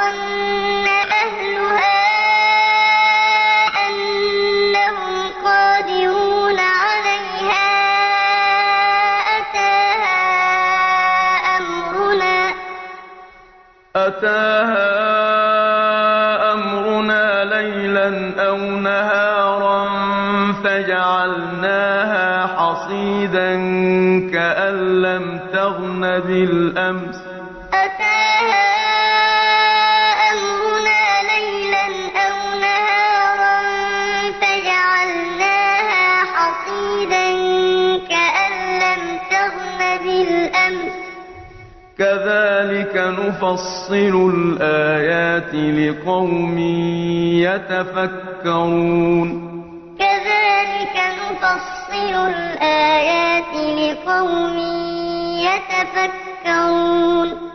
وظن أهلها أنهم قادرون عليها أتاها أمرنا أتاها أمرنا ليلا أو نهارا فجعلناها حصيدا كأن لم تغن بالأمس. أتاها كذلك نفصل الآيات لقوم يتفكرون. كذلك نفصل الآيات لقوم يتفكرون.